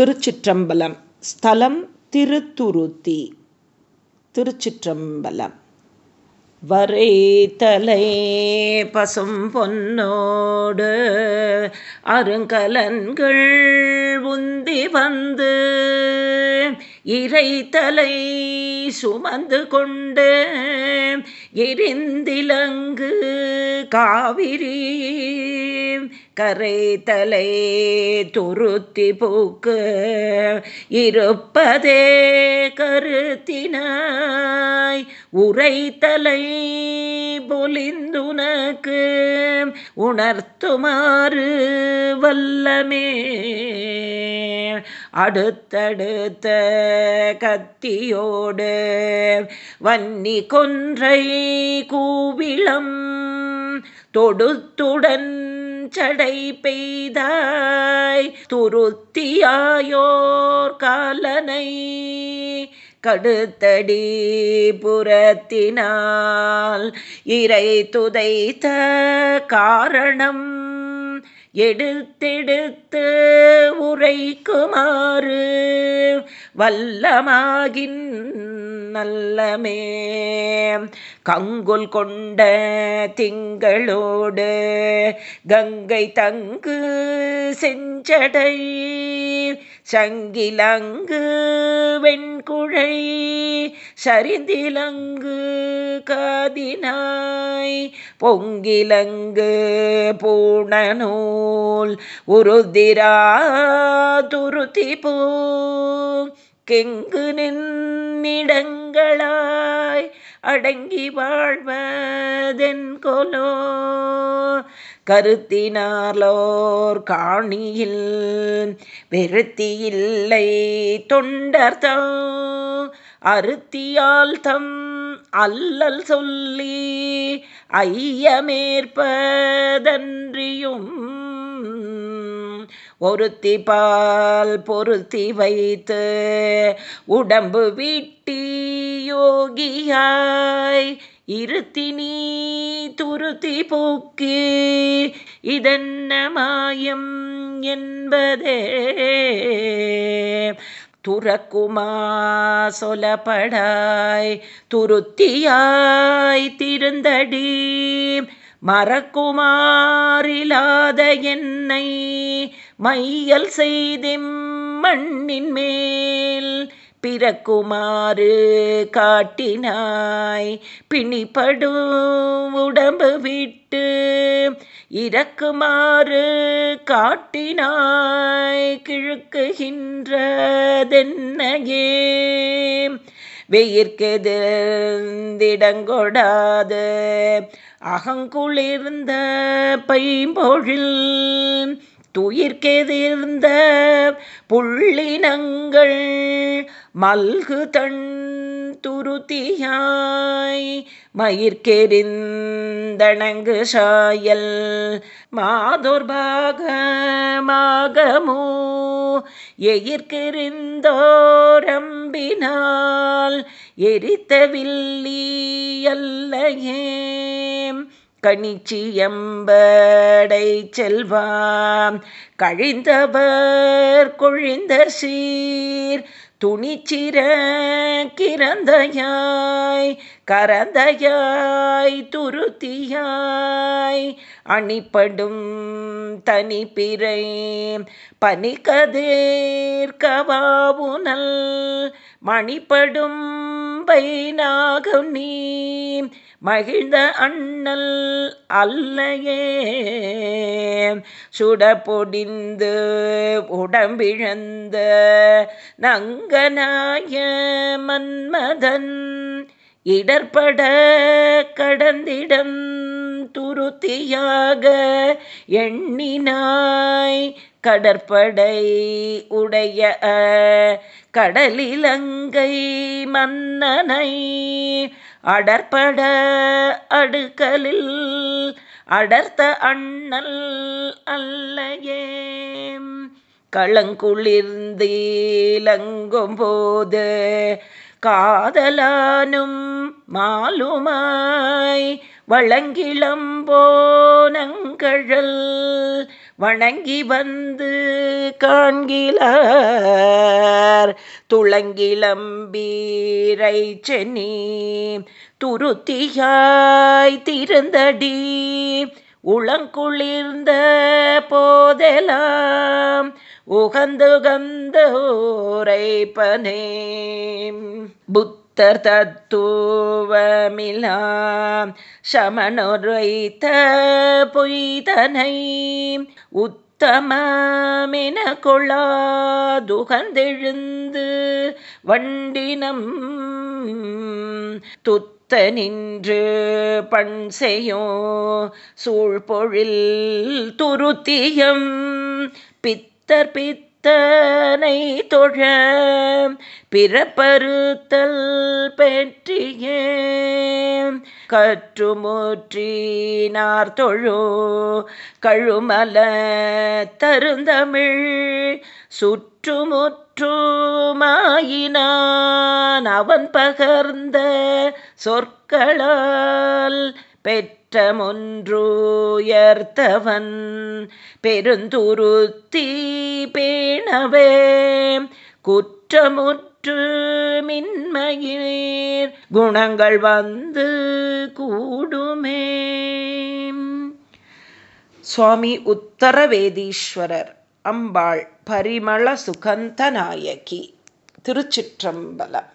திருச்சிற்றம்பலம். ஸ்தலம் திருத்துருத்தி. திருச்சிற்றம்பலம். வரைத்தலை பசும் பொன்னோடு அருங்கலன்கள் உந்தி வந்து இறைத்தலை சுமந்து கொண்டு எரிந்திலங்கு காவிரி கரைத்தலை துருத்தி பூக்கு இருப்பதே கருத்தினாய் உரைத்தலை பொலிந்துனக்கு உணர்த்துமாறு வல்லமே. அடுத்தடுத்த கத்தியோடு வன்னி கொன்றை கூவிளம் தொடுத்துடன் சடை பெய்தாய். துருத்தியாயோர் காலனை கடுத்தடி புறத்தினால் இறை துதைத்த காரணம் எடுத்தெடுத்து உரைக்குமாறு வல்லமாகின் நல்லமே. கங்குல் கொண்ட திங்களோடு கங்கை தங்கு செஞ்சடை. சங்கிலங்கு வெண்குழை சரிந்திலங்கு காதினாய். பொங்கிலங்கு பூணநூல் உருதிரா துருதி போ கெங்கு நின்னிடங்களாய் அடங்கி வாழ்வதென் கொலோ. கருத்தினாலோர் காணியில் வெறுத்தியில்லை தொண்டர்தம் அருத்தியால் தம் அல்லல் சொல்லி ஐயமேற்பதன்றியும் ஒருத்தி பால் பொருத்தி வைத்து உடம்பு வீட்டி யோகியாய். இருத்தி நீ துருத்தி போக்கி இதென்ன மாயம் என்பதே. துறக்குமா சொலப்படாய் துருத்தியாய் திருந்தடி. மறக்குமாறிலாத என்னை மையல் செய்திம் மண்ணின் மேல் பிறக்குமாறு காட்டினாய். பிணிப்படும் உடம்பு விட்டு இறக்குமாறு காட்டினாய். கிழக்குகின்றதென்னையே. வெயிற்கெதிர்ந்திடங்கொடாது. அகங்குளிர்ந்த பைம்பொழில் துயிர்க்கெதிர்ந்த புள்ளினங்கள் மல்கு தன் துருத்தியாய் மயிர்கெறிந்தணங்கு சாயல் மாதுர்பாகமாகமோ எயிர்கெறிந்தோரம்பினால் எரித்தவில்லி அல்லையே கணிச்சியம்படை செல்வாம். கழிந்தவர் கொழிந்த சீர். துணிச்சிற கிரந்தையாய். கரந்தையாய் துருத்தியாய். அணிப்படும் தனி பிறை பனிகதேர்கவாவுனல் மணிப்படும் பைனாகம் நீ மகிழ்ந்த அண்ணல் அல்லையே. சுடப்பொடிந்து உடம்பிழந்த நங்கனாய மன்மதன் இடர்பட கடந்திடம் துருத்தியாக எண்ணினாய் கடற்படை உடைய கடலிலங்கை மன்னனை அடற்பட அடுக்கலில் அடர்த்த அண்ணல் அல்லையே. களங்குளிர்ந்தீலங்கும் போது காதலானும் மாலுமாய் வழங்கிளம்போனங்கழல் வணங்கி வந்து காண்கிலார். துளங்கிளம்பீரை சென்னி துருத்தியாய் திருந்தடி உளங்குளிர்ந்த போதெல்லாம் உகந்துகந்த ஊரைப்பனே. புத்தர் தத்துவமிலாம் சமனுரைத்த பொய்தனை. உத்தமமென கொள்ளாதுகந்தெழுந்து வண்டினம் துத்த நின்று பண் செய்யும் சூழ்பொழில் துருத்தியம் பித்தர் பித்தனை தொழ பிறப்பருத்தல் பெற்றியே. கற்றுமுற்றினார் தொழோ கழுமல தருந்தமிழ் சுற்றுமுற்றுமாயினான் அவன் பகர்ந்த சொற்களால் பெற்ற மொன்றுயர்த்தவன் பெருந்துருத்தி பேணவே. குற்றமுற்று மின்மயிர் குணங்கள் வந்து கூடுமே. சுவாமி உத்தரவேதீஸ்வரர் அம்பாள் பரிமள சுகந்த நாயகி திருச்சிற்றம்பலம்.